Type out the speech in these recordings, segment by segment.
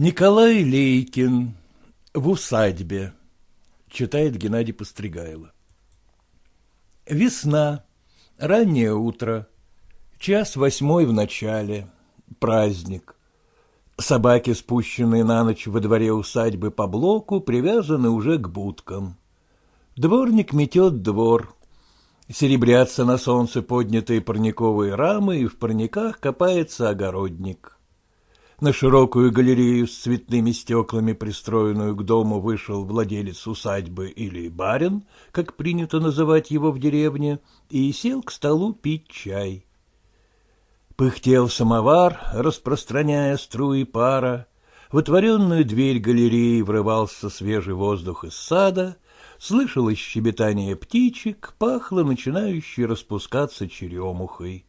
Николай Лейкин в усадьбе, читает Геннадий Постригайло. Весна, раннее утро, час восьмой в начале, праздник. Собаки, спущенные на ночь во дворе усадьбы по блоку, привязаны уже к будкам. Дворник метет двор. Серебрятся на солнце поднятые парниковые рамы, и в парниках копается огородник. На широкую галерею с цветными стеклами, пристроенную к дому, вышел владелец усадьбы или барин, как принято называть его в деревне, и сел к столу пить чай. Пыхтел самовар, распространяя струи пара, в отворенную дверь галереи врывался свежий воздух из сада, слышалось щебетание птичек, пахло начинающей распускаться черемухой.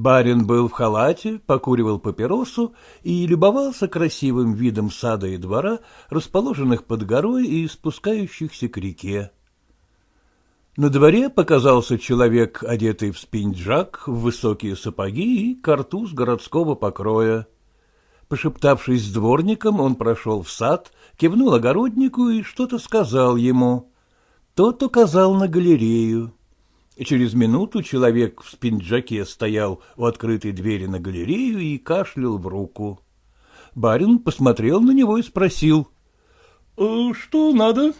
Барин был в халате, покуривал папиросу и любовался красивым видом сада и двора, расположенных под горой и спускающихся к реке. На дворе показался человек, одетый в спинджак, в высокие сапоги и картуз городского покроя. Пошептавшись с дворником, он прошел в сад, кивнул огороднику и что-то сказал ему. Тот указал на галерею. Через минуту человек в спинджаке стоял у открытой двери на галерею и кашлял в руку. Барин посмотрел на него и спросил. «Э, — Что надо?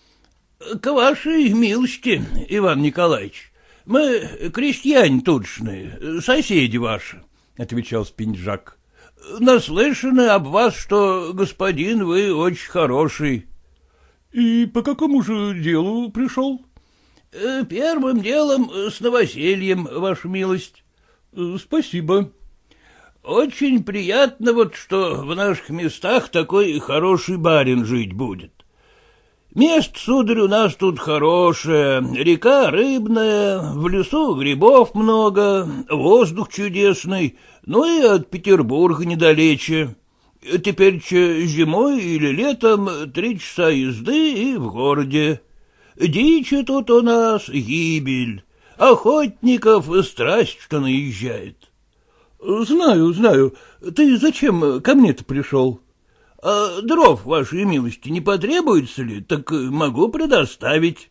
— К вашей милости, Иван Николаевич. Мы крестьяне тутшные, соседи ваши, — отвечал Спинджак. — Наслышаны об вас, что господин вы очень хороший. — И по какому же делу пришел? Э, — Первым делом с новосельем, ваша милость. Э, — Спасибо. — Очень приятно вот, что в наших местах такой хороший барин жить будет. Мест, сударь, у нас тут хорошее, река рыбная, в лесу грибов много, воздух чудесный, ну и от Петербурга недалече. Теперь зимой или летом три часа езды и в городе. Дичи тут у нас гибель, охотников страсть, что наезжает. — Знаю, знаю. Ты зачем ко мне-то пришел? — А дров, вашей милости, не потребуется ли? Так могу предоставить.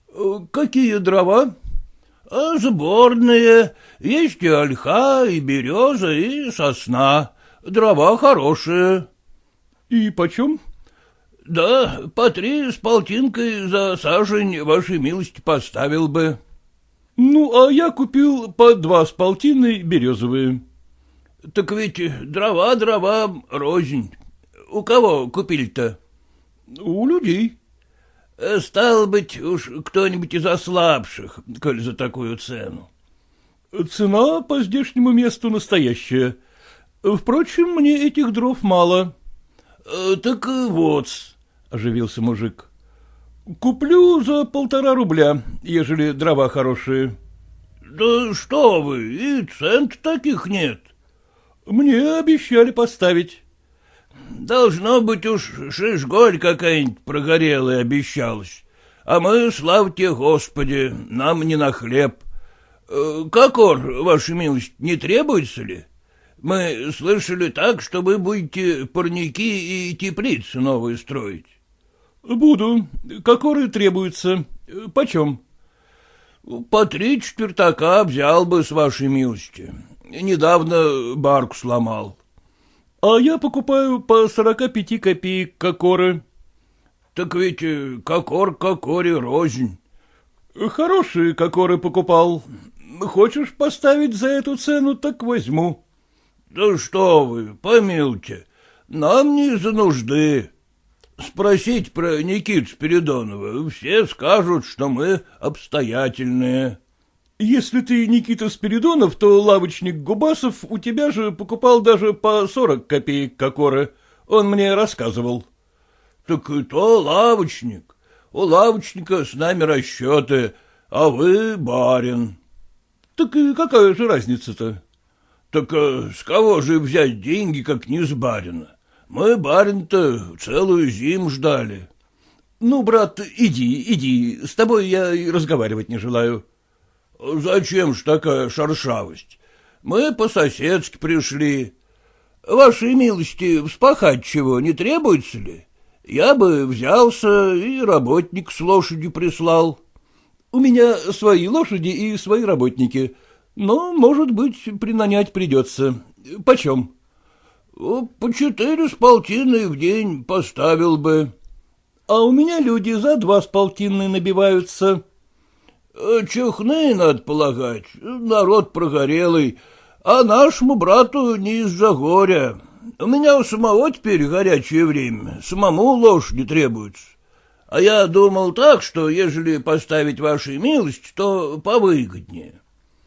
— Какие дрова? — а Сборные. Есть и ольха, и береза, и сосна. Дрова хорошие. — И почем? — да, по три с полтинкой за сажень вашей милости поставил бы. — Ну, а я купил по два с полтиной березовые. — Так ведь дрова дрова рознь. У кого купили-то? — У людей. — Стал быть, уж кто-нибудь из ослабших, коль за такую цену. — Цена по здешнему месту настоящая. Впрочем, мне этих дров мало. — Так вот — оживился мужик. — Куплю за полтора рубля, ежели дрова хорошие. — Да что вы, и цент таких нет. — Мне обещали поставить. — Должно быть уж шишголь какая-нибудь прогорелая обещалась. А мы, славьте Господи, нам не на хлеб. Э, Кокор, ваша милость, не требуется ли? Мы слышали так, что вы будете парники и теплицы новые строить. — Буду. Кокоры требуются. Почем? — По три четвертака взял бы, с вашей милости. Недавно барку сломал. — А я покупаю по сорока пяти копеек кокоры. — Так ведь кокор кокоре рознь. — Хорошие кокоры покупал. Хочешь поставить за эту цену, так возьму. — Да что вы, помилуйте, нам не за нужды. Спросить про Никиту Спиридонова, все скажут, что мы обстоятельные. Если ты Никита Спиридонов, то лавочник Губасов у тебя же покупал даже по сорок копеек кокоры. Он мне рассказывал. Так и то лавочник. У лавочника с нами расчеты, а вы барин. Так и какая же разница-то? Так э, с кого же взять деньги, как не с барина? Мы барин-то целую зиму ждали. — Ну, брат, иди, иди, с тобой я и разговаривать не желаю. — Зачем ж такая шаршавость? Мы по-соседски пришли. Вашей милости вспахать чего не требуется ли? Я бы взялся и работник с лошадью прислал. У меня свои лошади и свои работники, но, может быть, принанять придется. Почем? По четыре с полтиной в день поставил бы. А у меня люди за два с полтинной набиваются. Чухны, надо полагать, народ прогорелый, а нашему брату не из-за горя. У меня у самого теперь горячее время, самому лошади требуется. А я думал так, что ежели поставить вашей милость, то повыгоднее.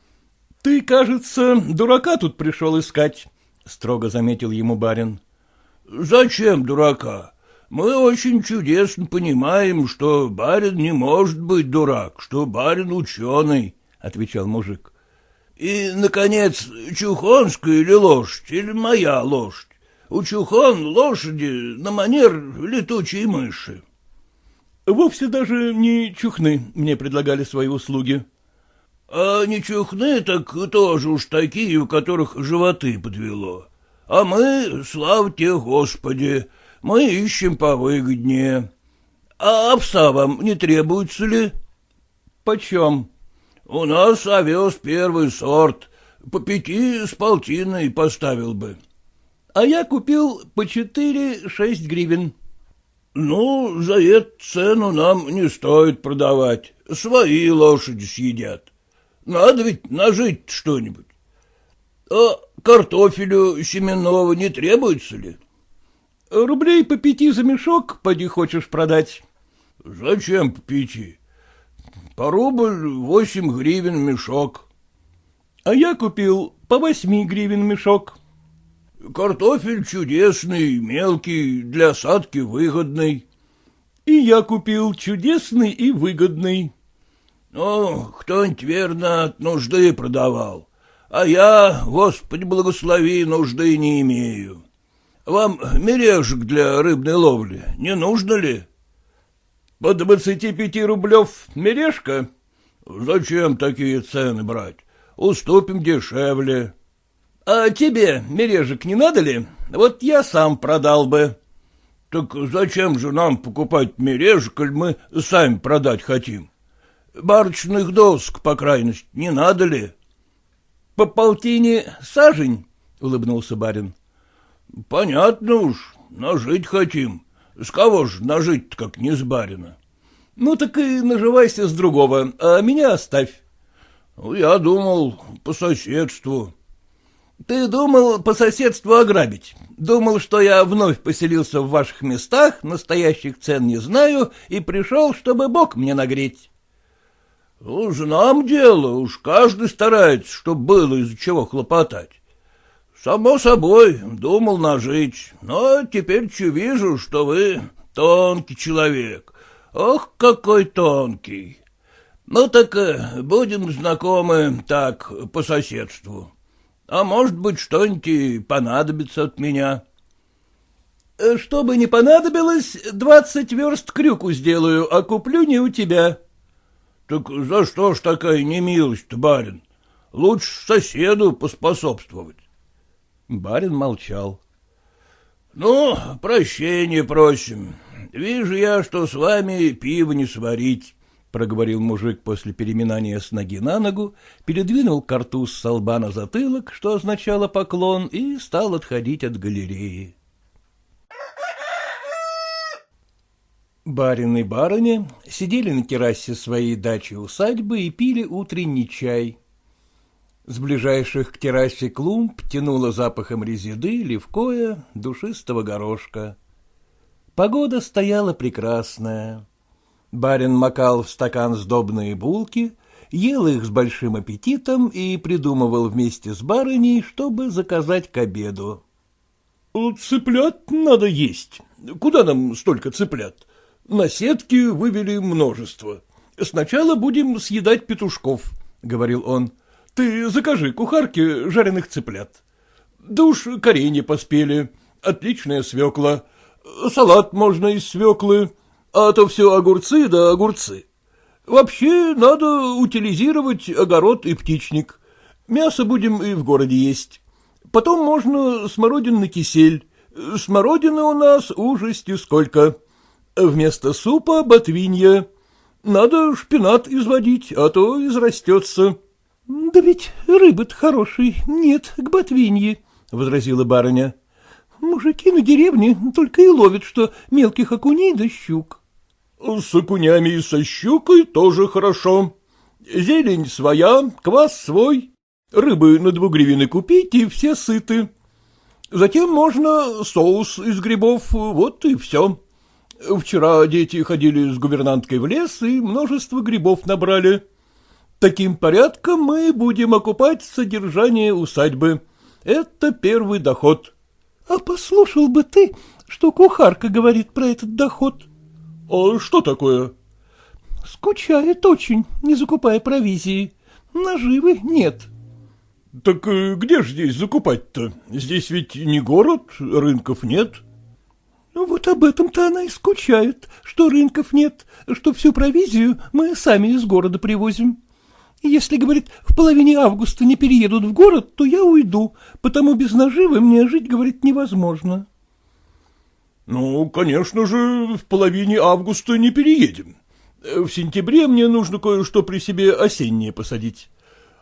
— Ты, кажется, дурака тут пришел искать, — строго заметил ему барин. — Зачем дурака? Мы очень чудесно понимаем, что барин не может быть дурак, что барин ученый, — отвечал мужик. — И, наконец, чухонская или лошадь, или моя лошадь? У чухон лошади на манер летучей мыши. Вовсе даже не чухны мне предлагали свои услуги. А не чухны, так тоже уж такие, у которых животы подвело. А мы, слава тебе, Господи, мы ищем повыгоднее. А овса вам не требуется ли? Почем? У нас овес первый сорт, по пяти с полтиной поставил бы а я купил по четыре-шесть гривен. — Ну, за эту цену нам не стоит продавать, свои лошади съедят. Надо ведь нажить что-нибудь. А картофелю семенного не требуется ли? — Рублей по пяти за мешок, поди хочешь продать. — Зачем по пяти? По рубль восемь гривен мешок. — А я купил по восьми гривен мешок. — Картофель чудесный, мелкий, для садки выгодный. И я купил чудесный и выгодный. Ну, кто-нибудь верно от нужды продавал, а я, Господи благослови, нужды не имею. Вам мережек для рыбной ловли не нужно ли? По двадцати пяти рублев мережка? Зачем такие цены брать? Уступим дешевле. — А тебе мережек не надо ли? Вот я сам продал бы. — Так зачем же нам покупать мережек, коль мы сами продать хотим? Барочных доск, по крайности, не надо ли? — По полтине сажень, — улыбнулся барин. — Понятно уж, нажить хотим. С кого ж нажить как не с барина? — Ну так и наживайся с другого, а меня оставь. — Я думал, по соседству. Ты думал по соседству ограбить. Думал, что я вновь поселился в ваших местах, настоящих цен не знаю, и пришел, чтобы Бог мне нагреть. Ну, знам дело, уж каждый старается, чтоб было из-за чего хлопотать. Само собой, думал нажить, но теперь вижу, что вы тонкий человек. Ох, какой тонкий. Ну так э, будем знакомы так, по соседству. А может быть, что-нибудь понадобится от меня. Э, — Что бы ни понадобилось, двадцать верст крюку сделаю, а куплю не у тебя. — Так за что ж такая немилость, барин? Лучше соседу поспособствовать. Барин молчал. — Ну, прощения просим. Вижу я, что с вами пиво не сварить проговорил мужик после переминания с ноги на ногу, передвинул картуз с лба на затылок, что означало поклон, и стал отходить от галереи. Барин и барыня сидели на террасе своей дачи-усадьбы и пили утренний чай. С ближайших к террасе клумб тянуло запахом резиды, левкоя, душистого горошка. Погода стояла прекрасная. Барин макал в стакан сдобные булки, ел их с большим аппетитом и придумывал вместе с барыней, чтобы заказать к обеду. — Цыплят надо есть. Куда нам столько цыплят? На сетке вывели множество. Сначала будем съедать петушков, — говорил он. — Ты закажи кухарке жареных цыплят. Да уж коренья поспели, отличная свекла. Салат можно из свеклы, а то все огурцы да огурцы. Вообще надо утилизировать огород и птичник. Мясо будем и в городе есть. Потом можно смородинный кисель. Смородина у нас ужасти сколько. Вместо супа ботвинья. Надо шпинат изводить, а то израстется. — Да ведь рыбы-то хороший, нет, к ботвинье, — возразила барыня. — Мужики на деревне только и ловят, что мелких окуней да щук. — С окунями и со щукой тоже хорошо. Зелень своя, квас свой. Рыбы на двугривины купить, и все сыты. Затем можно соус из грибов, вот и все. Вчера дети ходили с гувернанткой в лес и множество грибов набрали. Таким порядком мы будем окупать содержание усадьбы. Это первый доход. — А послушал бы ты, что кухарка говорит про этот доход. — А что такое? — Скучает очень, не закупая провизии. Наживы нет. — Так э, где же здесь закупать-то? Здесь ведь не город, рынков нет. — Вот об этом-то она и скучает, что рынков нет, что всю провизию мы сами из города привозим. Если, говорит, в половине августа не переедут в город, то я уйду, потому без наживы мне жить, говорит, невозможно. — Ну, конечно же, в половине августа не переедем. В сентябре мне нужно кое-что при себе осеннее посадить.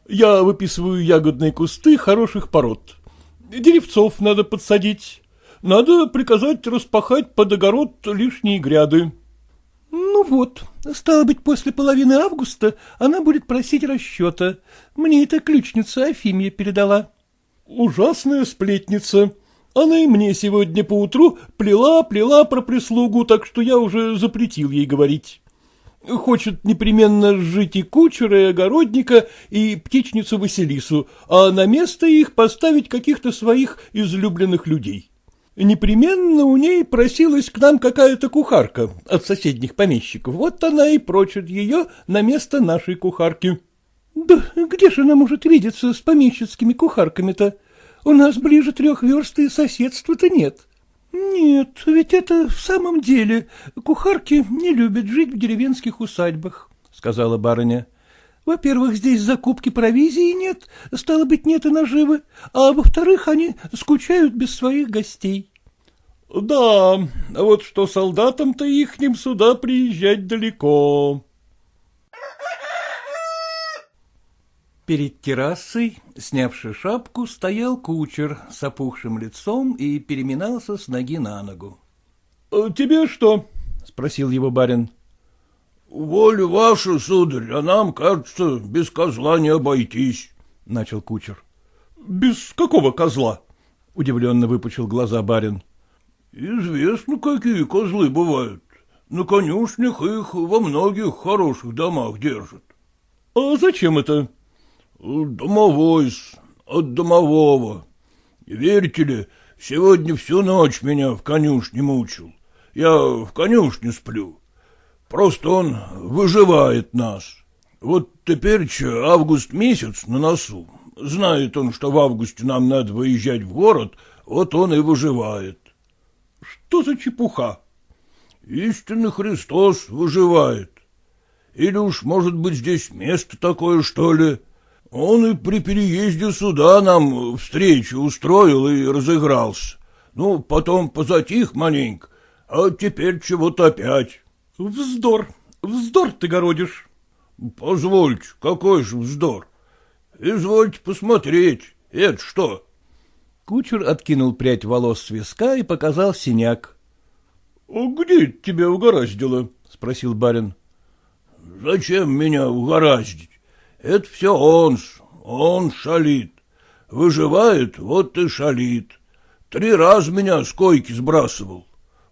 Я выписываю ягодные кусты хороших пород. Деревцов надо подсадить. Надо приказать распахать под огород лишние гряды. Ну вот, стало быть, после половины августа она будет просить расчета. Мне эта ключница Афимия передала. Ужасная сплетница. Она и мне сегодня поутру плела-плела про прислугу, так что я уже запретил ей говорить. Хочет непременно сжить и кучера, и огородника, и птичницу Василису, а на место их поставить каких-то своих излюбленных людей. Непременно у ней просилась к нам какая-то кухарка от соседних помещиков. Вот она и прочит ее на место нашей кухарки. — Да где же она может видеться с помещицкими кухарками-то? У нас ближе трех верст и соседства-то нет. — Нет, ведь это в самом деле кухарки не любят жить в деревенских усадьбах, — сказала барыня. — Во-первых, здесь закупки провизии нет, стало быть, нет и наживы, а во-вторых, они скучают без своих гостей. — Да, вот что солдатам-то ихним сюда приезжать далеко. Перед террасой, снявши шапку, стоял кучер с опухшим лицом и переминался с ноги на ногу. «Э, — Тебе что? — спросил его барин. — Волю вашу, сударь, а нам, кажется, без козла не обойтись, — начал кучер. — Без какого козла? — удивленно выпучил глаза барин. — Известно, какие козлы бывают. На конюшнях их во многих хороших домах держат. — А зачем это? — Домовой от домового. Верите ли, сегодня всю ночь меня в конюшне мучил. Я в конюшне сплю. Просто он выживает нас. Вот теперь август месяц на носу. Знает он, что в августе нам надо выезжать в город, вот он и выживает. Что за чепуха? Истинный Христос выживает. Или уж, может быть, здесь место такое, что ли? Он и при переезде сюда нам встречу устроил и разыгрался. Ну, потом позатих маленько, а теперь чего-то опять. Вздор, вздор ты городишь. Позвольте, какой же вздор. Извольте посмотреть, это что? Кучер откинул прядь волос с виска и показал синяк. — Где тебя угораздило? — спросил барин. — Зачем меня угораздить? Это все он ж, он шалит. Выживает, вот и шалит. Три раза меня с койки сбрасывал.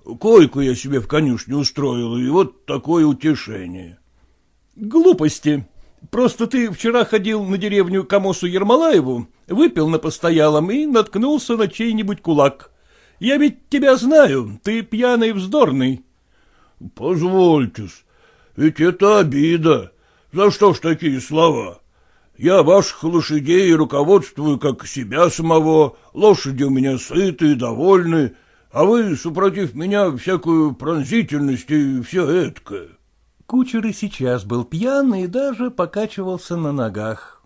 Койку я себе в конюшне устроил, и вот такое утешение. Глупости. Просто ты вчера ходил на деревню Камосу Ермолаеву, выпил на постоялом и наткнулся на чей-нибудь кулак. Я ведь тебя знаю, ты пьяный вздорный. Позвольте-с, ведь это обида. За что ж такие слова? Я ваших лошадей руководствую, как себя самого, лошади у меня сыты, довольны, а вы, супротив меня, всякую пронзительность и все эткое. Кучер и сейчас был пьяный и даже покачивался на ногах.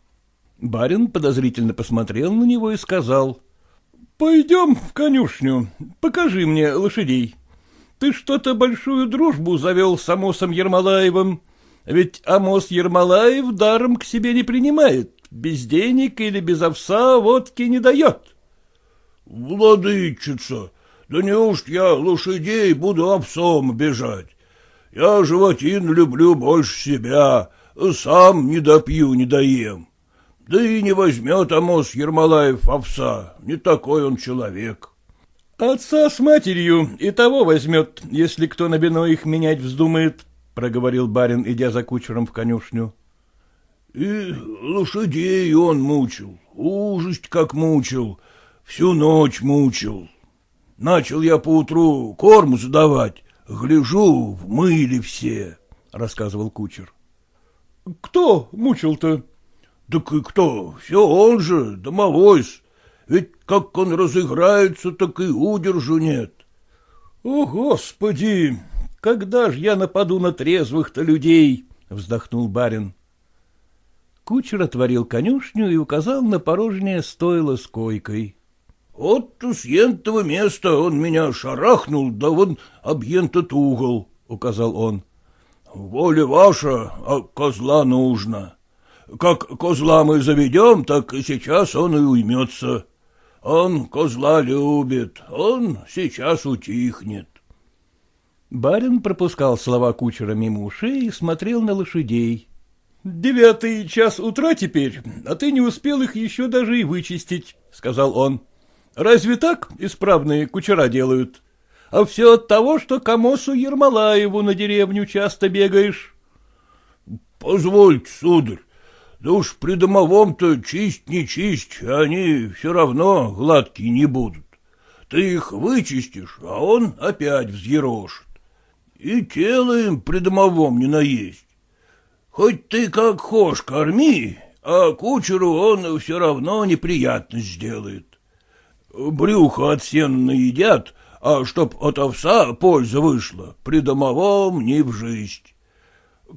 Барин подозрительно посмотрел на него и сказал. — Пойдем в конюшню, покажи мне лошадей. Ты что-то большую дружбу завел с Амосом Ермолаевым, ведь Амос Ермолаев даром к себе не принимает, без денег или без овса водки не дает. — Владычица, да неужто я лошадей буду овсом бежать? Я животин люблю больше себя, сам не допью, не доем. Да и не возьмет Амос Ермолаев овса, не такой он человек. Отца с матерью и того возьмет, если кто на вино их менять вздумает, — проговорил барин, идя за кучером в конюшню. И лошадей он мучил, ужасть как мучил, всю ночь мучил. Начал я поутру корму задавать, гляжу, вмыли все, — рассказывал кучер. — Кто мучил-то? Так и кто? Все он же, домовой-с. Ведь как он разыграется, так и удержу нет. — О, Господи! Когда ж я нападу на трезвых-то людей? — вздохнул барин. Кучер отворил конюшню и указал на порожнее стойло с койкой. — Вот с ентого места он меня шарахнул, да вон об ентот угол, — указал он. — Воля ваша, а козла нужно. Как козла мы заведем, так сейчас он и уймется. Он козла любит, он сейчас утихнет. Барин пропускал слова кучера мимо ушей и смотрел на лошадей. — Девятый час утра теперь, а ты не успел их еще даже и вычистить, — сказал он. — Разве так исправные кучера делают? А все от того, что к Ермолаеву на деревню часто бегаешь. — Позвольте, сударь, да уж при домовом-то чисть не чисть, они все равно гладкие не будут. Ты их вычистишь, а он опять взъерошит. И тело им при домовом не наесть. Хоть ты как хошь корми, а кучеру он все равно неприятность сделает. Брюхо от сена наедят, а чтоб от овса польза вышла, при домовом не в жизнь.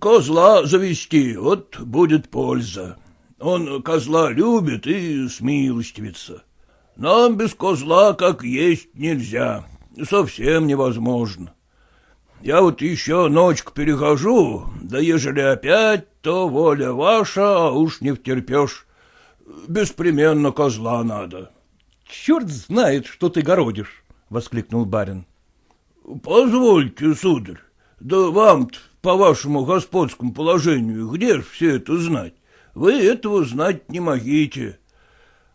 Козла завести, вот будет польза. Он козла любит и смилостивится. Нам без козла как есть нельзя, совсем невозможно. Я вот еще ночку перехожу, да ежели опять, то воля ваша, а уж не втерпешь. Беспременно козла надо. — Черт знает, что ты городишь, — воскликнул барин. — Позвольте, сударь, да вам-то по вашему господскому положению, где ж все это знать? Вы этого знать не могите.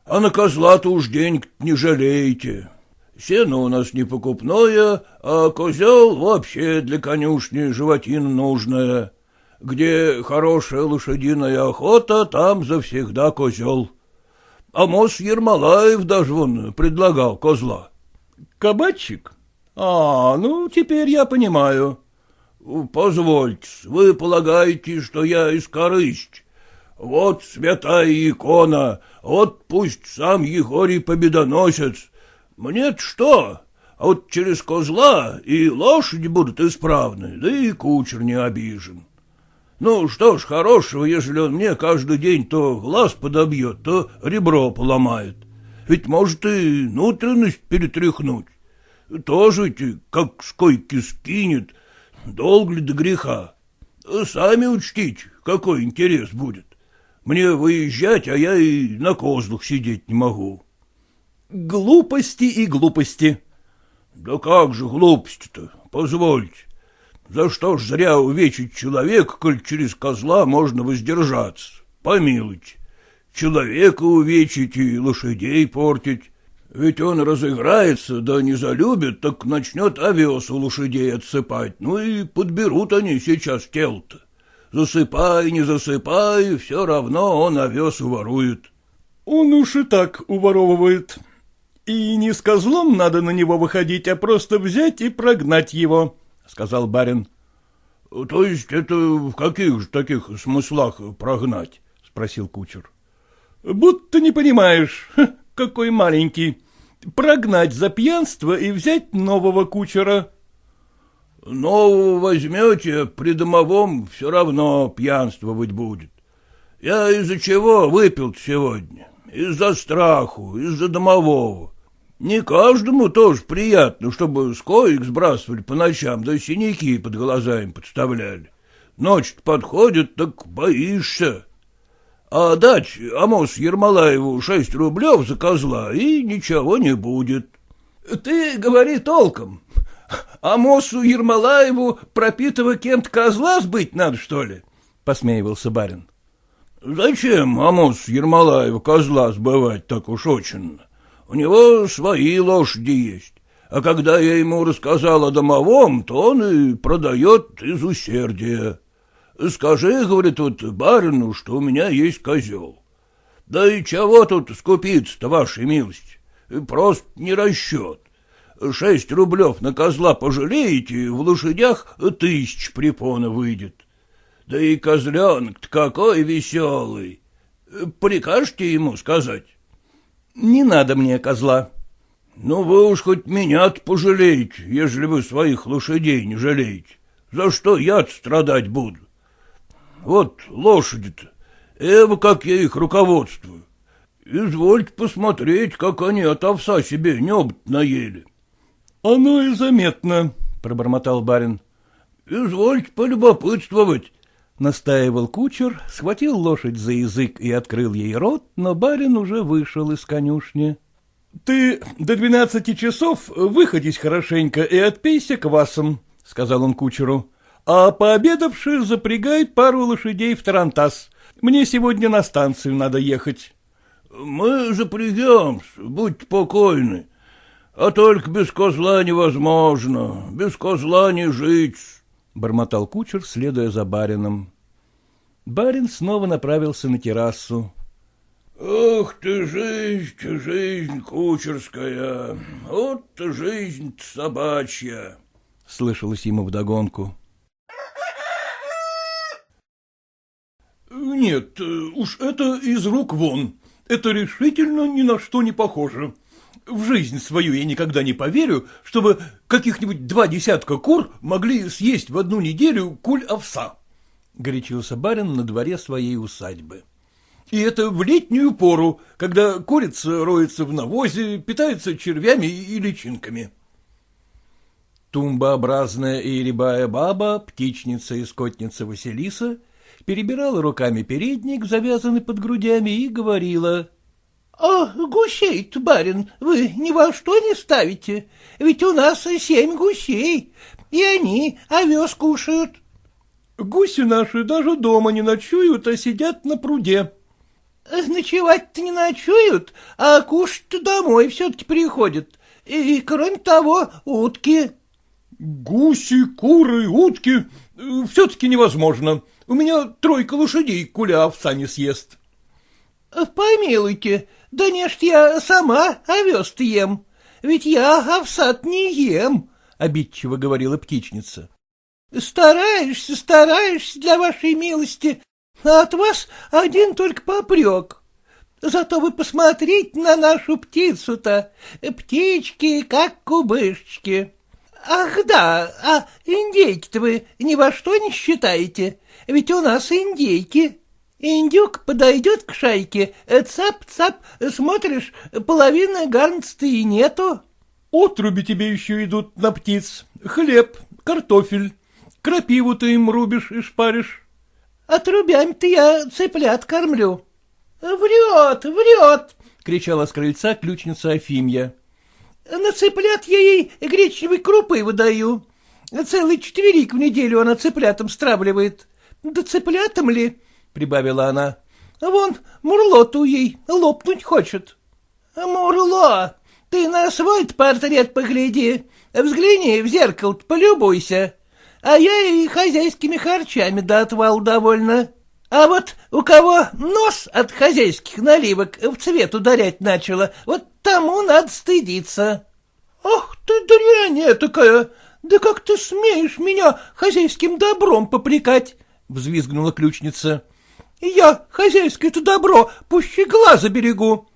А на козла-то уж денег не жалеете. Сено у нас не покупное, а козел вообще для конюшни животина нужная. Где хорошая лошадиная охота, там завсегда козел. А Мос Ермолаев даже вон предлагал козла. — Кабачик? А, ну, теперь я понимаю. — Позвольте, вы полагаете, что я из корысть? Вот святая икона, вот пусть сам Егорий Победоносец. мне что? А вот через козла и лошади будут исправны, да и кучер не обижен. Ну, что ж хорошего, если он мне каждый день то глаз подобьет, то ребро поломает. Ведь может и внутренность перетряхнуть. Тоже ведь как с койки скинет, Долго ли до греха? Сами учтите, какой интерес будет. Мне выезжать, а я и на козлах сидеть не могу. Глупости и глупости. Да как же глупости-то, позвольте. За что ж зря увечить человека, коль через козла можно воздержаться? Помилуйте. Человека увечить и лошадей портить. Ведь он разыграется, да не залюбит, так начнет овес у лошадей отсыпать. Ну и подберут они сейчас тело-то. Засыпай, не засыпай, все равно он овес уворует. Он уж и так уворовывает. И не с козлом надо на него выходить, а просто взять и прогнать его, — сказал барин. — То есть это в каких же таких смыслах прогнать? — спросил кучер. — Будто не понимаешь какой маленький. Прогнать за пьянство и взять нового кучера. — Нового возьмете, при домовом все равно пьянствовать будет. Я из-за чего выпил сегодня? Из-за страху, из-за домового. Не каждому тоже приятно, чтобы с коек сбрасывали по ночам, да синяки под глазами подставляли. Ночь подходит, так боишься. А дать Амос Ермолаеву шесть рублев за козла, и ничего не будет. — Ты говори толком. Амосу Ермолаеву пропитого кем-то козла сбыть надо, что ли? — посмеивался барин. — Зачем Амосу Ермолаеву козла сбывать так уж очень? У него свои лошади есть. А когда я ему рассказал о домовом, то он и продает из усердия. Скажи, говорит, вот барину, что у меня есть козел. Да и чего тут скупиться-то, вашей милости? Просто не расчет. Шесть рублев на козла пожалеете, в лошадях тысяч препона выйдет. Да и козленок-то какой веселый. Прикажете ему сказать? Не надо мне козла. Ну, вы уж хоть меня-то пожалеете, ежели вы своих лошадей не жалеете. За что я страдать буду? Вот лошади-то, эво как я их руководствую. Извольте посмотреть, как они от овса себе небо наели. — Оно и заметно, — пробормотал барин. — Извольте полюбопытствовать, Настаивал кучер, схватил лошадь за язык и открыл ей рот, но барин уже вышел из конюшни. — Ты до двенадцати часов выходись хорошенько и отпейся квасом, — сказал он кучеру, — а пообедавши запрягай пару лошадей в тарантас. Мне сегодня на станцию надо ехать. — Мы запрягемся, будьте покойны. А только без козла невозможно, без козла не жить. — бормотал кучер, следуя за барином. Барин снова направился на террасу. — Ох ты, жизнь, жизнь кучерская, вот жизнь собачья! — слышалось ему вдогонку. — Нет, уж это из рук вон. Это решительно ни на что не похоже. В жизнь свою я никогда не поверю, чтобы каких-нибудь два десятка кур могли съесть в одну неделю куль овса. — горячился барин на дворе своей усадьбы. И это в летнюю пору, когда курица роется в навозе, питается червями и личинками. Тумбообразная и рябая баба, птичница и скотница Василиса, перебирала руками передник, завязанный под грудями, и говорила —— А гусей-то, барин, вы ни во что не ставите? Ведь у нас семь гусей, и они овес кушают. — Гуси наши даже дома не ночуют, а сидят на пруде. — Ночевать-то не ночуют, а кушать-то домой все-таки приходят. И, кроме того, утки. — Гуси, куры, утки — все-таки невозможно. У меня тройка лошадей куля овса не съест. — Помилуйте, да не ж я сама овес ем, ведь я овсат не ем, — обидчиво говорила птичница. — Стараешься, стараешься для вашей милости, а от вас один только попрек. Зато вы посмотрите на нашу птицу-то, птички, как кубышечки. Ах да, а индейки-то вы ни во что не считаете, ведь у нас индейки. Индюк подойдет к шайке, цап-цап, смотришь, половины гарнца и нету. Отруби тебе еще идут на птиц, хлеб, картофель, крапиву ты им рубишь и шпаришь. Отрубями-то я цыплят кормлю. Врет, врет, кричала с крыльца ключница Афимья. На цыплят я ей гречневой крупы выдаю. Целый четверик в неделю она цыплятам стравливает. Да цыплятам ли? — прибавила она. — Вон, Мурлоту ей лопнуть хочет. — Мурло, ты на свой портрет погляди, взгляни в зеркало полюбуйся. А я и хозяйскими харчами до отвал довольна. А вот у кого нос от хозяйских наливок в цвет ударять начало, вот тому надо стыдиться. — Ах ты дрянь такая! Да как ты смеешь меня хозяйским добром попрекать? — взвизгнула ключница. Я хозяйское-то добро пуще глаза берегу.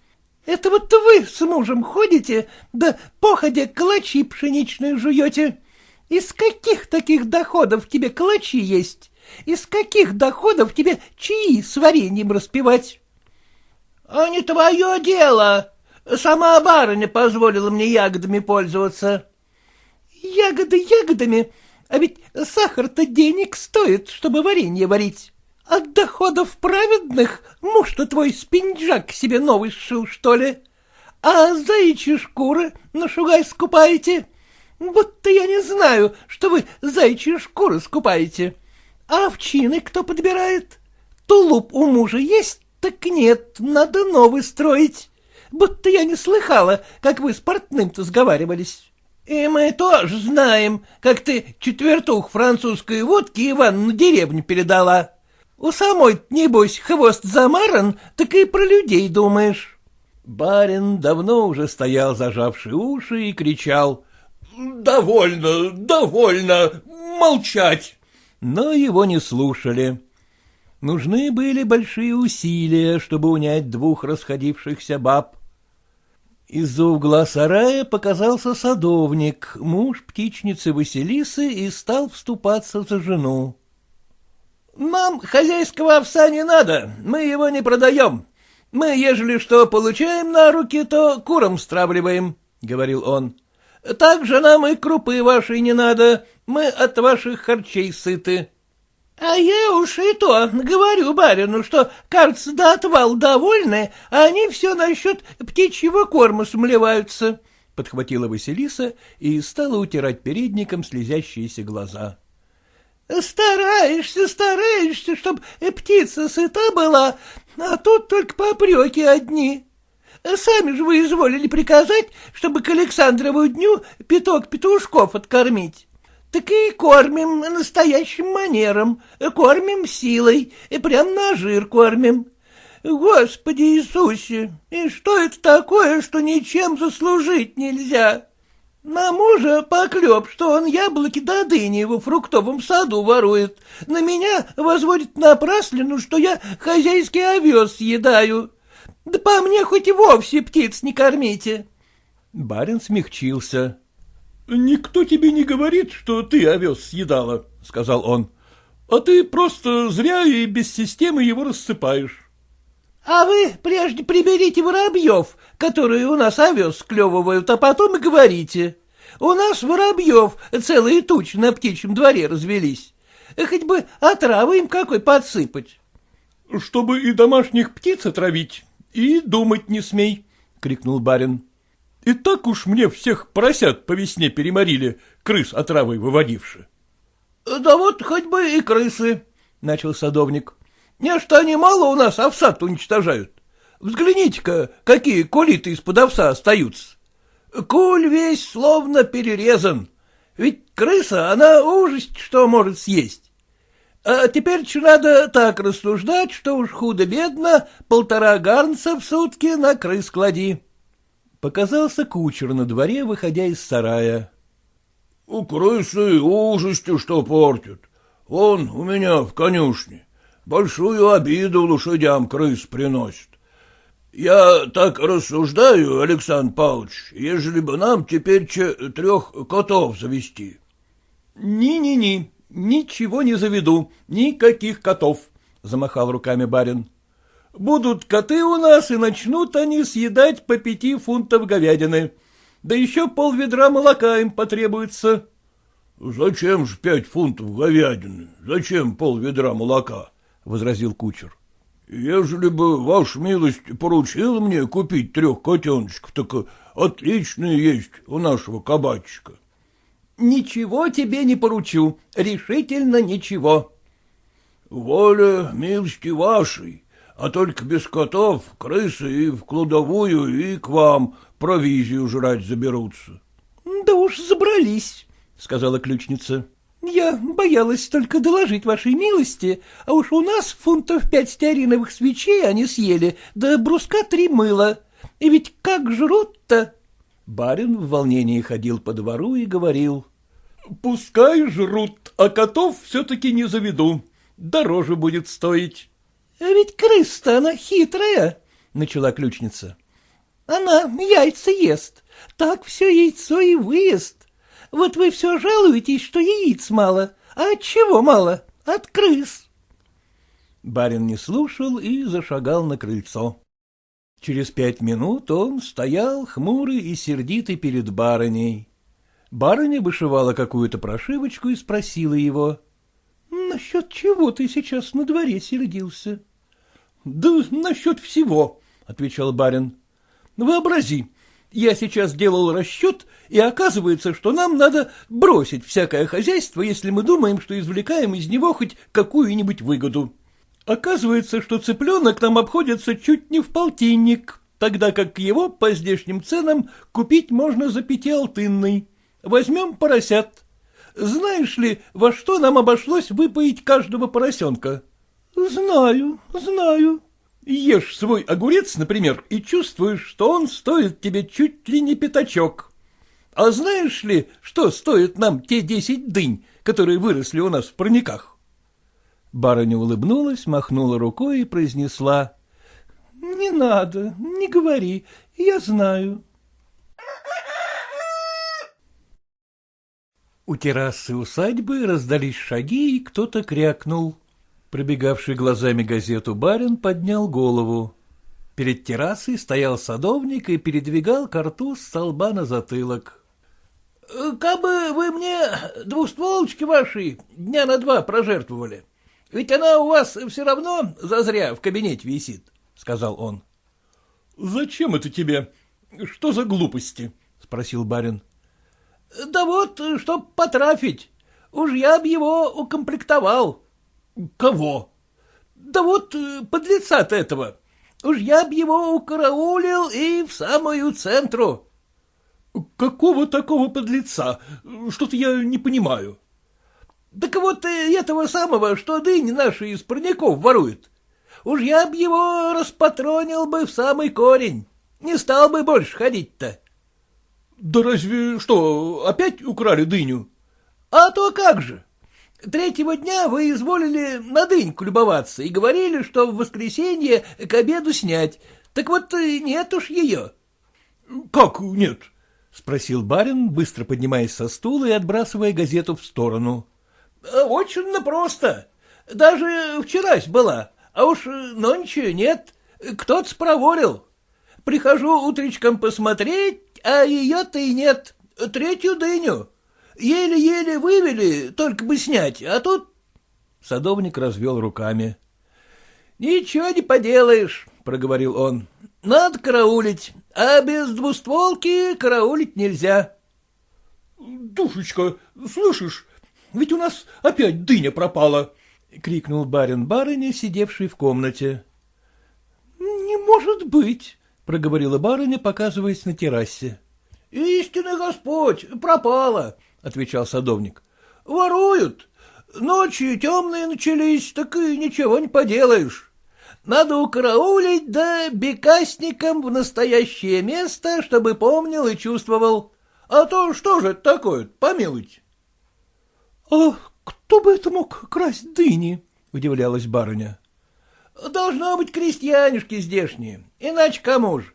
Это вот вы с мужем ходите, да походя калачи пшеничные жуете. Из каких таких доходов тебе калачи есть? Из каких доходов тебе чаи с вареньем распевать? — А не твое дело. Сама барыня позволила мне ягодами пользоваться. Ягоды ягодами, а ведь сахар-то денег стоит, чтобы варенье варить. От доходов праведных муж-то твой спинджак себе новый сшил, что ли? А заячьи шкуры на шугай скупаете? Будто я не знаю, что вы заячьи шкуры скупаете. А овчины кто подбирает? Тулуп у мужа есть? Так нет, надо новый строить. Будто я не слыхала, как вы с портным-то сговаривались. И мы тоже знаем, как ты четвертух французской водки Иван на деревню передала. У самой, небось, хвост замаран, так и про людей думаешь. Барин давно уже стоял, зажавший уши, и кричал. — Довольно, довольно, молчать! Но его не слушали. Нужны были большие усилия, чтобы унять двух расходившихся баб. Из-за угла сарая показался садовник, муж птичницы Василисы, и стал вступаться за жену. — Нам хозяйского овса не надо, мы его не продаем. Мы, ежели что получаем на руки, то куром стравливаем, — говорил он. — Также нам и крупы вашей не надо, мы от ваших харчей сыты. — А я уж и то говорю барину, что, кажется, до отвал довольны, а они все насчет птичьего корма смлеваются, — подхватила Василиса и стала утирать передником слезящиеся глаза. — Стараешься, стараешься, чтоб птица сыта была, а тут только попреки одни. Сами же вы изволили приказать, чтобы к Александрову дню пяток петушков откормить. Так и кормим настоящим манером, кормим силой, и прям на жир кормим. Господи Иисусе, и что это такое, что ничем заслужить нельзя? На мужа поклеп, что он яблоки до дыни во фруктовом саду ворует. На меня возводит напраслину, что я хозяйский овес съедаю. Да по мне хоть и вовсе птиц не кормите. Барин смягчился. — Никто тебе не говорит, что ты овес съедала, — сказал он, — а ты просто зря и без системы его рассыпаешь. — А вы прежде приберите воробьев, которые у нас овес склевывают, а потом и говорите. У нас воробьев целые тучи на птичьем дворе развелись. Хоть бы отравы им какой подсыпать. — Чтобы и домашних птиц отравить, и думать не смей, — крикнул барин. И так уж мне всех поросят по весне переморили, крыс отравой выводивши. — Да вот хоть бы и крысы, — начал садовник. — Не что они мало у нас овса уничтожают. Взгляните-ка, какие кулиты из-под овса остаются. Куль весь словно перерезан. Ведь крыса, она ужасть, что может съесть. А теперь надо так рассуждать, что уж худо-бедно полтора гарнца в сутки на крыс клади. Показался кучер на дворе, выходя из сарая. — У крысы ужастью что портят. Он у меня в конюшне. Большую обиду лошадям крыс приносит. Я так рассуждаю, Александр Павлович, ежели бы нам теперь трех котов завести. Ни-ни-ни, ничего не заведу, никаких котов, — замахал руками барин. Будут коты у нас, и начнут они съедать по пяти фунтов говядины. Да еще полведра молока им потребуется. — Зачем же пять фунтов говядины? Зачем полведра молока? — возразил кучер. — Ежели бы ваша милость поручила мне купить трех котеночков, так отличные есть у нашего кабачика. — Ничего тебе не поручу, решительно ничего. — Воля милости вашей, а только без котов крысы и в кладовую, и к вам провизию жрать заберутся. — Да уж забрались, — сказала ключница. — Я боялась только доложить вашей милости, а уж у нас фунтов пять стеариновых свечей они съели, да бруска три мыла. И ведь как жрут-то? Барин в волнении ходил по двору и говорил. — Пускай жрут, а котов все-таки не заведу. Дороже будет стоить. — Ведь крыса-то она хитрая, — начала ключница. — Она яйца ест, так все яйцо и выест. Вот вы все жалуетесь, что яиц мало. А от чего мало? От крыс. Барин не слушал и зашагал на крыльцо. Через пять минут он стоял хмурый и сердитый перед барыней. Барыня вышивала какую-то прошивочку и спросила его. — Насчет чего ты сейчас на дворе сердился? — Да насчет всего, — отвечал барин. — Вообрази, я сейчас делал расчет, и оказывается, что нам надо бросить всякое хозяйство, если мы думаем, что извлекаем из него хоть какую-нибудь выгоду. Оказывается, что цыпленок нам обходится чуть не в полтинник, тогда как его по здешним ценам купить можно за пятиалтынный. Возьмем поросят. Знаешь ли, во что нам обошлось выпоить каждого поросенка? — Знаю, знаю. Ешь свой огурец, например, и чувствуешь, что он стоит тебе чуть ли не пятачок. А знаешь ли, что стоит нам те десять дынь, которые выросли у нас в парниках? Барыня улыбнулась, махнула рукой и произнесла. — Не надо, не говори, я знаю. У террасы усадьбы раздались шаги, и кто-то крякнул. Пробегавший глазами газету барин поднял голову. Перед террасой стоял садовник и передвигал картуз с лба на затылок. — Кабы вы мне двустволочки ваши дня на два прожертвовали, ведь она у вас все равно зазря в кабинете висит, — сказал он. — Зачем это тебе? Что за глупости? — спросил барин. — да вот, чтоб потрафить. Уж я б его укомплектовал. Кого? Да вот, э, подлеца-то этого. Уж я б его укараулил и в самую центру. Какого такого подлеца? Что-то я не понимаю. Так вот э, этого самого, что дыни наши из парников воруют. Уж я б его распатронил бы в самый корень. Не стал бы больше ходить-то. Да разве что, опять украли дыню? А то как же. Третьего дня вы изволили на дыньку любоваться и говорили, что в воскресенье к обеду снять. Так вот нет уж ее. — Как нет? — спросил барин, быстро поднимаясь со стула и отбрасывая газету в сторону. — Очень просто. Даже вчерась была, а уж нонче нет. Кто-то спроворил. Прихожу утречком посмотреть, а ее-то и нет. Третью дыню. Еле-еле вывели, только бы снять, а тут... Садовник развел руками. — Ничего не поделаешь, — проговорил он. — Надо караулить, а без двустволки караулить нельзя. — Душечка, слышишь, ведь у нас опять дыня пропала, — крикнул барин барыня, сидевший в комнате. — Не может быть, — проговорила барыня, показываясь на террасе. — Истинный Господь, пропала, — отвечал садовник. — Воруют. Ночи темные начались, так и ничего не поделаешь. Надо укараулить, да бекасником в настоящее место, чтобы помнил и чувствовал. А то что же это такое, помилуйте. — А кто бы это мог красть дыни? — удивлялась барыня. Должно быть крестьянишки здешние, иначе кому же?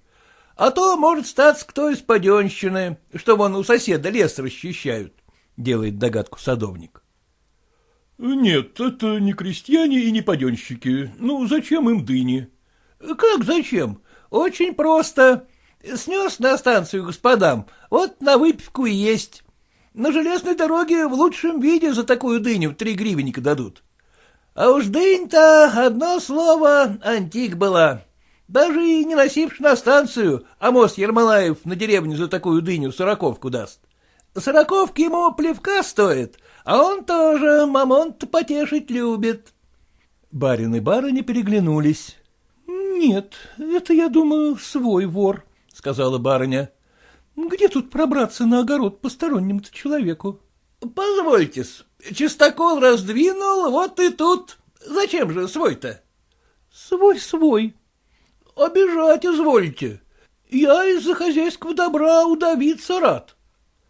А то, может, статься кто из паденщины, что вон у соседа лес расчищают, — делает догадку садовник. — Нет, это не крестьяне и не паденщики. Ну, зачем им дыни? — Как зачем? Очень просто. Снес на станцию господам, вот на выпивку и есть. На железной дороге в лучшем виде за такую дыню три гривенника дадут. А уж дынь-то, одно слово, антик была. Даже и не носивши на станцию, а мост Ермолаев на деревню за такую дыню сороковку даст. Сороковки ему плевка стоит, а он тоже мамонт потешить любит. Барин и барыня переглянулись. — Нет, это, я думаю, свой вор, — сказала барыня. — Где тут пробраться на огород постороннему-то человеку? — Позвольте-с, Чистокол раздвинул, вот и тут. Зачем же свой-то? — Свой, свой. — Обижать извольте. Я из-за хозяйского добра удавиться рад.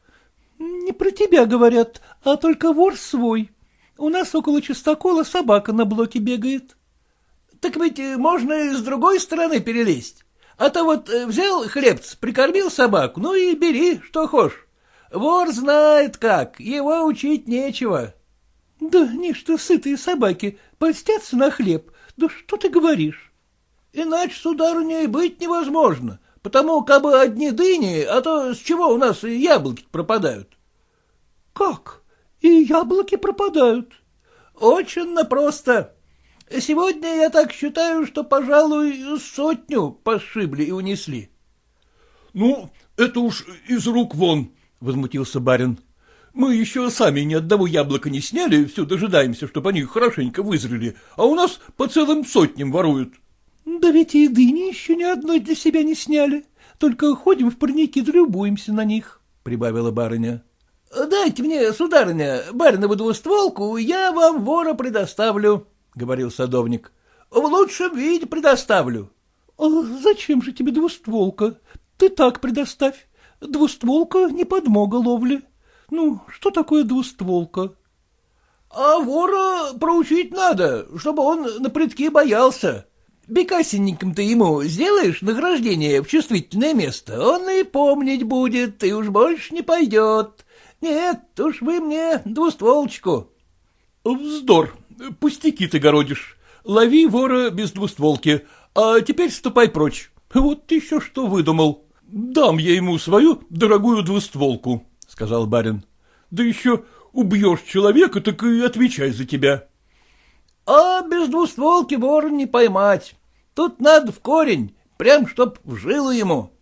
— Не про тебя говорят, а только вор свой. У нас около чистокола собака на блоке бегает. — Так ведь можно и с другой стороны перелезть. А то вот взял хлебц, прикормил собаку, ну и бери, что хочешь. Вор знает как, его учить нечего. — Да нечто сытые собаки польстятся на хлеб. Да что ты говоришь? Иначе, сударыня, и быть невозможно, потому как бы одни дыни, а то с чего у нас яблоки пропадают? — Как? И яблоки пропадают? — Очень просто. Сегодня я так считаю, что, пожалуй, сотню пошибли и унесли. — Ну, это уж из рук вон, — возмутился барин. — Мы еще сами ни одного яблока не сняли, все дожидаемся, чтобы они хорошенько вызрели, а у нас по целым сотням воруют. — Да ведь и дыни еще ни одной для себя не сняли, только ходим в парники да любуемся на них, — прибавила барыня. — Дайте мне, сударыня, баринову двустволку, я вам вора предоставлю, — говорил садовник. — В лучшем виде предоставлю. — А зачем же тебе двустволка? Ты так предоставь. Двустволка не подмога ловли. Ну, что такое двустволка? — А вора проучить надо, чтобы он на прытки боялся. Бекасенником-то ему сделаешь награждение в чувствительное место, он и помнить будет, и уж больше не пойдет. Нет, уж вы мне двустволочку. — Вздор, пустяки ты городишь. Лови вора без двустволки, а теперь ступай прочь. Вот ты еще что выдумал. Дам я ему свою дорогую двустволку, — сказал барин. Да еще убьешь человека, так и отвечай за тебя. — А без двустволки вора не поймать. Тут надо в корень, прям чтоб в жилу ему.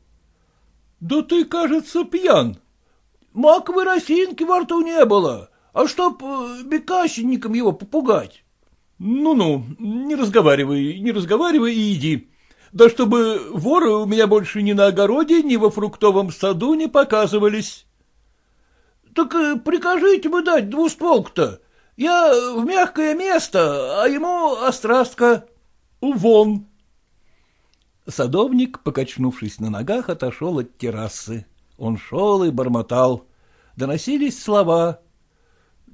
— Да ты, кажется, пьян. — Маковой росинки во рту не было, а чтоб э, бекащенником его попугать. Ну — Ну-ну, не разговаривай, не разговаривай и иди. Да чтобы воры у меня больше ни на огороде, ни во фруктовом саду не показывались. — Так э, прикажите вы дать двустволку-то. Я в мягкое место, а ему острастка. — Вон. Садовник, покачнувшись на ногах, отошел от террасы. Он шел и бормотал. Доносились слова. —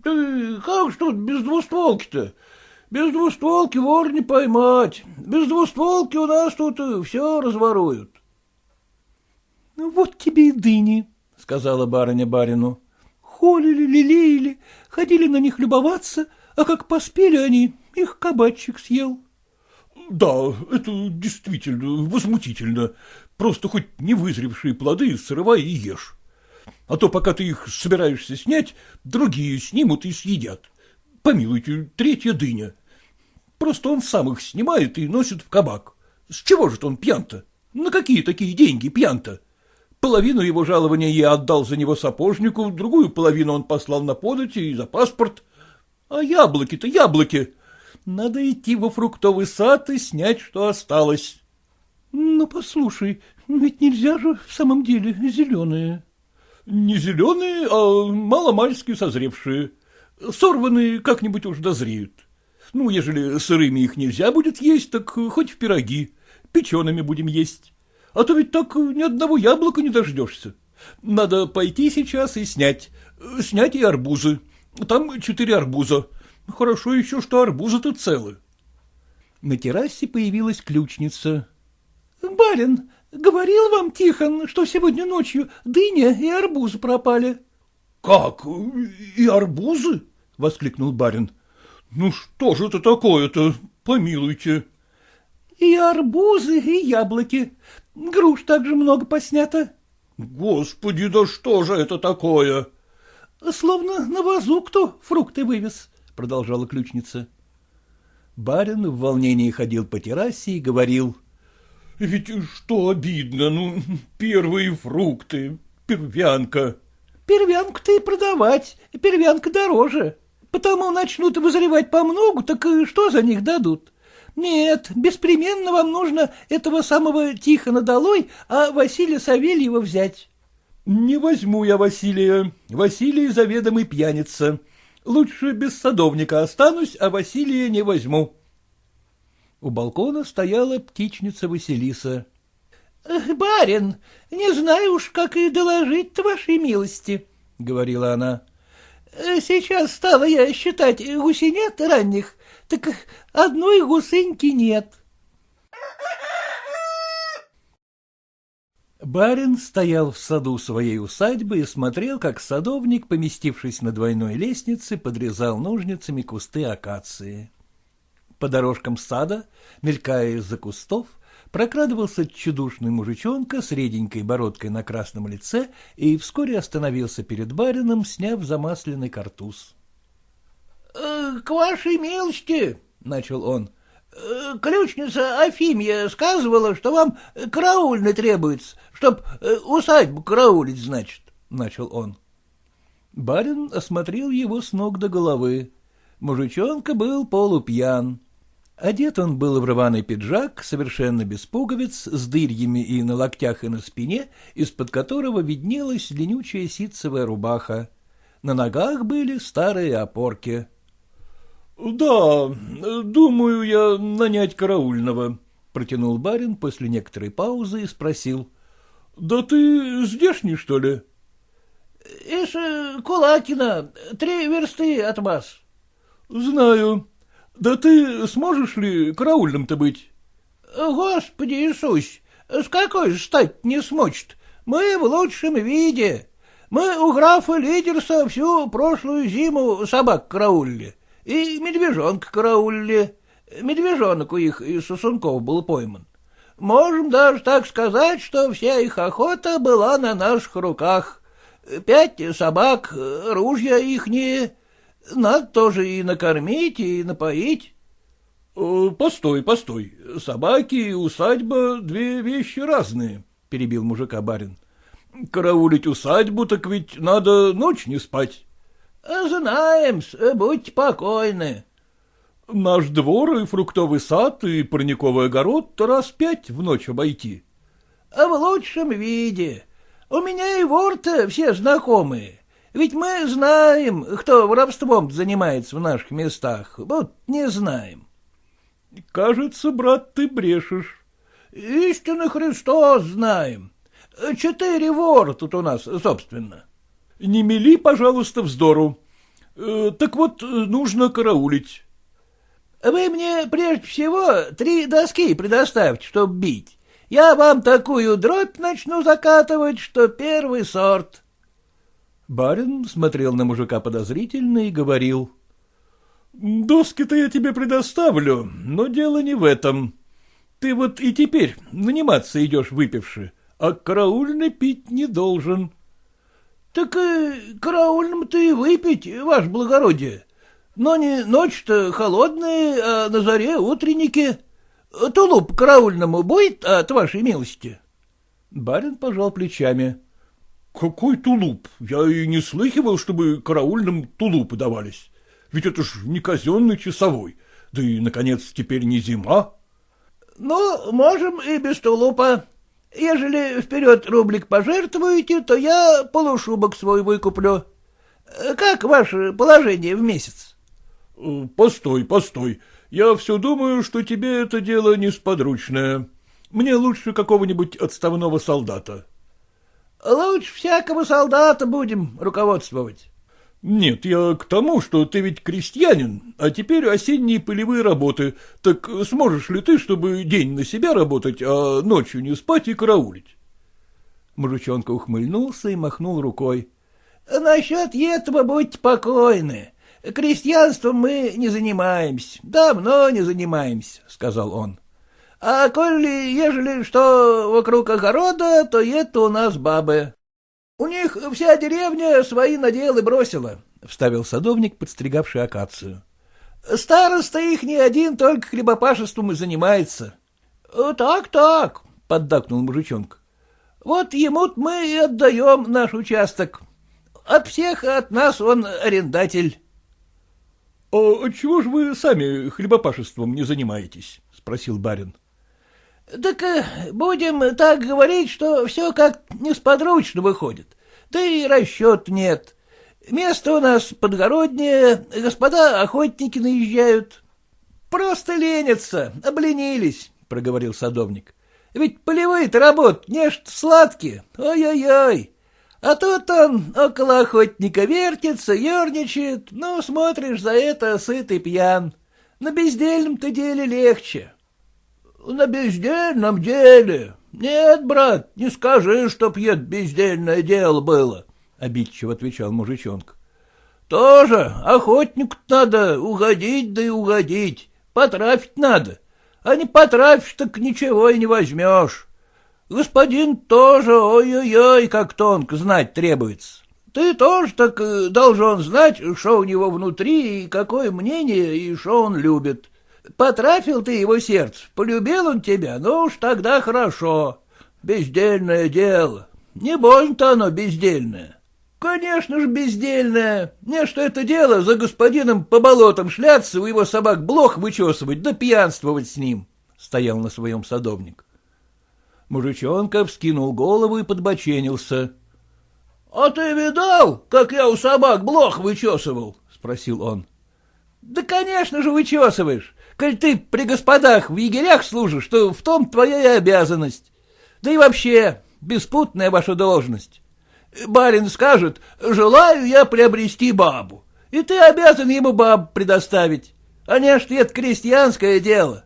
Ты как ж тут без двустволки-то? Без двустволки вор не поймать. Без двустволки у нас тут все разворуют. — Вот тебе и дыни, — сказала барыня барину. — Холили, лелеяли, ходили на них любоваться, а как поспели они, их кабачик съел. — Да, это действительно возмутительно. Просто хоть не вызревшие плоды срывай и ешь. А то, пока ты их собираешься снять, другие снимут и съедят. Помилуйте, третья дыня. Просто он сам их снимает и носит в кабак. С чего же он пьян-то? На какие такие деньги пьян-то? Половину его жалования я отдал за него сапожнику, другую половину он послал на подати и за паспорт. А яблоки-то яблоки. Надо идти во фруктовый сад и снять, что осталось. — Ну, послушай, ведь нельзя же в самом деле зеленые. — Не зеленые, а маломальски созревшие. Сорванные как-нибудь уж дозреют. Ну, ежели сырыми их нельзя будет есть, так хоть в пироги. Печеными будем есть. А то ведь так ни одного яблока не дождешься. Надо пойти сейчас и снять. Снять и арбузы. Там четыре арбуза. Хорошо еще, что арбузы-то целы. На террасе появилась ключница. — Барин, говорил вам Тихон, что сегодня ночью дыня и арбузы пропали. — Как? И арбузы? — воскликнул барин. — Ну что же это такое-то, помилуйте. — И арбузы, и яблоки. Груш также много поснято. — Господи, да что же это такое? — Словно на вазу кто фрукты вывез, — продолжала ключница. Барин в волнении ходил по террасе и говорил. — Ведь что обидно, ну, первые фрукты, первянка. — Первянку-то и продавать, первянка дороже. Потому начнут вызревать по многу, так что за них дадут? Нет, беспременно вам нужно этого самого Тихона долой, а Василия Савельева взять. — Не возьму я Василия. Василий заведомый пьяница. Лучше без садовника останусь, а Василия не возьму. У балкона стояла птичница Василиса. — Барин, не знаю уж, как и доложить вашей милости, — говорила она. — Сейчас стала я считать гусенят ранних, так одной гусыньки нет. Барин стоял в саду своей усадьбы и смотрел, как садовник, поместившись на двойной лестнице, подрезал ножницами кусты акации. По дорожкам сада, мелькая из-за кустов, Прокрадывался чудушный мужичонка с реденькой бородкой на красном лице и вскоре остановился перед барином, сняв замасленный картуз. «Э, — К вашей милости, — начал он, э, — ключница Афимья сказывала, что вам караульный требуется, чтоб э, усадьбу караулить, значит, — начал он. Барин осмотрел его с ног до головы. Мужичонка был полупьян. Одет он был в рваный пиджак, совершенно без пуговиц, с дырьями и на локтях, и на спине, из-под которого виднелась ленючая ситцевая рубаха. На ногах были старые опорки. — Да, думаю я нанять караульного, — протянул барин после некоторой паузы и спросил. — Да ты здешний, что ли? — Из Кулакина, три версты от вас. — Знаю. Да ты сможешь ли караульным-то быть? — Господи Иисус, с какой же стать не смочит? Мы в лучшем виде. Мы у графа Лидерса всю прошлую зиму собак караулили и медвежонка караулили. Медвежонок у их из сосунков был пойман. Можем даже так сказать, что вся их охота была на наших руках. Пять собак, ружья ихние, надо тоже и накормить, и напоить. Э, — Постой, постой. Собаки и усадьба — две вещи разные, — перебил мужика барин. — Караулить усадьбу, так ведь надо ночь не спать. — Знаем, будьте покойны. — Наш двор и фруктовый сад, и парниковый огород раз пять в ночь обойти. — В лучшем виде. У меня и вор-то все знакомые. Ведь мы знаем, кто воровством занимается в наших местах, вот не знаем. — Кажется, брат, ты брешешь. — Истинный Христос знаем. Четыре вора тут у нас, собственно. — Не мели, пожалуйста, вздору. Э, так вот, нужно караулить. — Вы мне прежде всего три доски предоставьте, чтоб бить. Я вам такую дробь начну закатывать, что первый сорт. Барин смотрел на мужика подозрительно и говорил. — Доски-то я тебе предоставлю, но дело не в этом. Ты вот и теперь наниматься идешь выпивши, а караульный пить не должен. — Так э, караульным ты и выпить, ваше благородие. Но не ночь-то холодная, а на заре утренники. Тулуп караульному будет от вашей милости? Барин пожал плечами. — какой тулуп? Я и не слыхивал, чтобы караульным тулупы давались. Ведь это ж не казенный часовой. Да и, наконец, теперь не зима. Ну, можем и без тулупа. Ежели вперед рублик пожертвуете, то я полушубок свой выкуплю. Как ваше положение в месяц? Э, постой, постой. Я все думаю, что тебе это дело несподручное. Мне лучше какого-нибудь отставного солдата. Лучше всякого солдата будем руководствовать. Нет, я к тому, что ты ведь крестьянин, а теперь осенние полевые работы. Так сможешь ли ты, чтобы день на себя работать, а ночью не спать и караулить? Мужичонка ухмыльнулся и махнул рукой. — Насчет этого будьте покойны. Крестьянством мы не занимаемся, давно не занимаемся, — сказал он. А коли, ежели что вокруг огорода, то это у нас бабы. У них вся деревня свои наделы бросила, — вставил садовник, подстригавший акацию. Староста их не один только хлебопашеством и занимается. — Так, так, — поддакнул мужичонка. — Вот ему мы и отдаем наш участок. От всех от нас он арендатель. — А чего ж вы сами хлебопашеством не занимаетесь? — спросил барин. — Так э, будем так говорить, что все как несподручно выходит. Да и расчет нет. Место у нас подгороднее, господа охотники наезжают. — Просто ленятся, обленились, — проговорил садовник. — Ведь полевые-то работы нечто сладкие, ой-ой-ой. А тут он около охотника вертится, ерничает, ну, смотришь, за это сытый пьян. На бездельном-то деле легче. — На бездельном деле? Нет, брат, не скажи, чтоб это бездельное дело было, — обидчиво отвечал мужичонка. — Тоже охотнику надо угодить да и угодить, потрафить надо. а не потрафишь, так ничего и не возьмешь. Господин тоже, ой-ой-ой, как тонко знать требуется. Ты тоже так э, должен знать, что у него внутри, и какое мнение, и что он любит. Потрафил ты его сердце, полюбил он тебя, ну уж тогда хорошо. Бездельное дело. Не больно-то оно бездельное. Конечно же, бездельное. Не что это дело за господином по болотам шляться, у его собак блох вычесывать, да пьянствовать с ним, — стоял на своем садовник. Мужичонка вскинул голову и подбоченился. — А ты видал, как я у собак блох вычесывал? — спросил он. — Да, конечно же, вычесываешь. Коль ты при господах в егерях служишь, то в том твоя и обязанность. Да и вообще, беспутная ваша должность. Барин скажет, желаю я приобрести бабу, и ты обязан ему баб предоставить. А не что это крестьянское дело.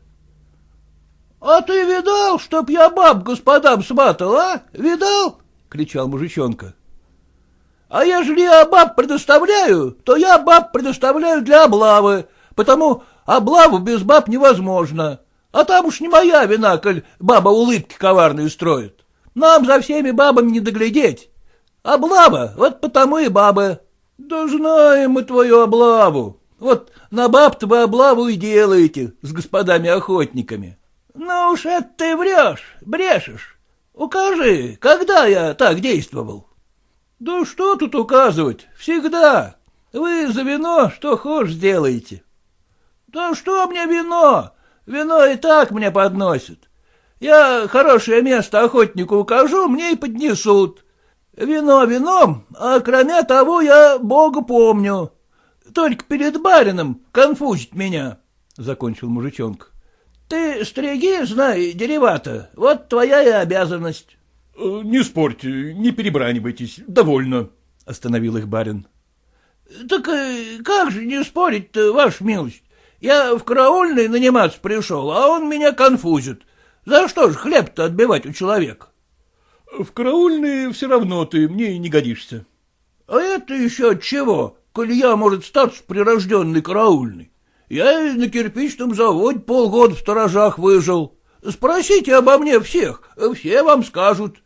— А ты видал, чтоб я баб господам сватал, а? Видал? — кричал мужичонка. — А ежели я баб предоставляю, то я баб предоставляю для облавы, потому облаву без баб невозможно. А там уж не моя вина, коль баба улыбки коварные строит. Нам за всеми бабами не доглядеть. Облава, вот потому и бабы. Да знаем мы твою облаву. Вот на баб-то вы облаву и делаете с господами-охотниками. Ну уж это ты врешь, брешешь. Укажи, когда я так действовал? Да что тут указывать, всегда. Вы за вино что хошь сделаете. Да что мне вино? Вино и так мне подносят. Я хорошее место охотнику укажу, мне и поднесут. Вино вином, а кроме того я Бога помню. Только перед барином конфузит меня, — закончил мужичонка. Ты стриги, знай, деревата, вот твоя и обязанность. Э, — Не спорьте, не перебранивайтесь, довольно, — остановил их барин. — Так э, как же не спорить-то, ваша милость? Я в караульный наниматься пришел, а он меня конфузит. За что же хлеб-то отбивать у человека? — В караульные все равно ты мне не годишься. — А это еще от чего, коли я, может, статься прирожденный караульный? Я и на кирпичном заводе полгода в сторожах выжил. Спросите обо мне всех, все вам скажут.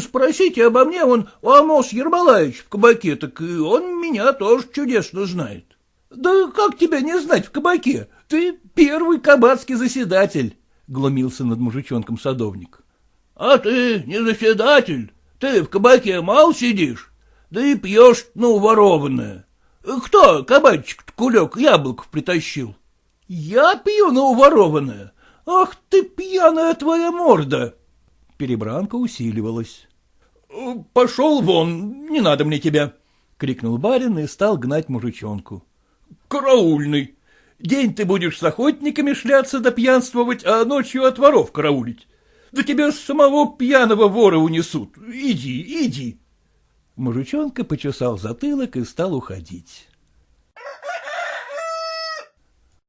Спросите обо мне, он Амос Ермолаевич в кабаке, так и он меня тоже чудесно знает. Да как тебя не знать в кабаке? Ты первый кабацкий заседатель глумился над мужичонком садовник. — А ты не заседатель, ты в кабаке мал сидишь, да и пьешь, ну, ворованное. Кто кабачик кулек яблоков притащил? — Я пью, ну, ворованное. Ах ты, пьяная твоя морда! Перебранка усиливалась. — Пошел вон, не надо мне тебя! — крикнул барин и стал гнать мужичонку. — Караульный! День ты будешь с охотниками шляться да пьянствовать, а ночью от воров караулить. Да тебя самого пьяного вора унесут. Иди, иди. Мужичонка почесал затылок и стал уходить.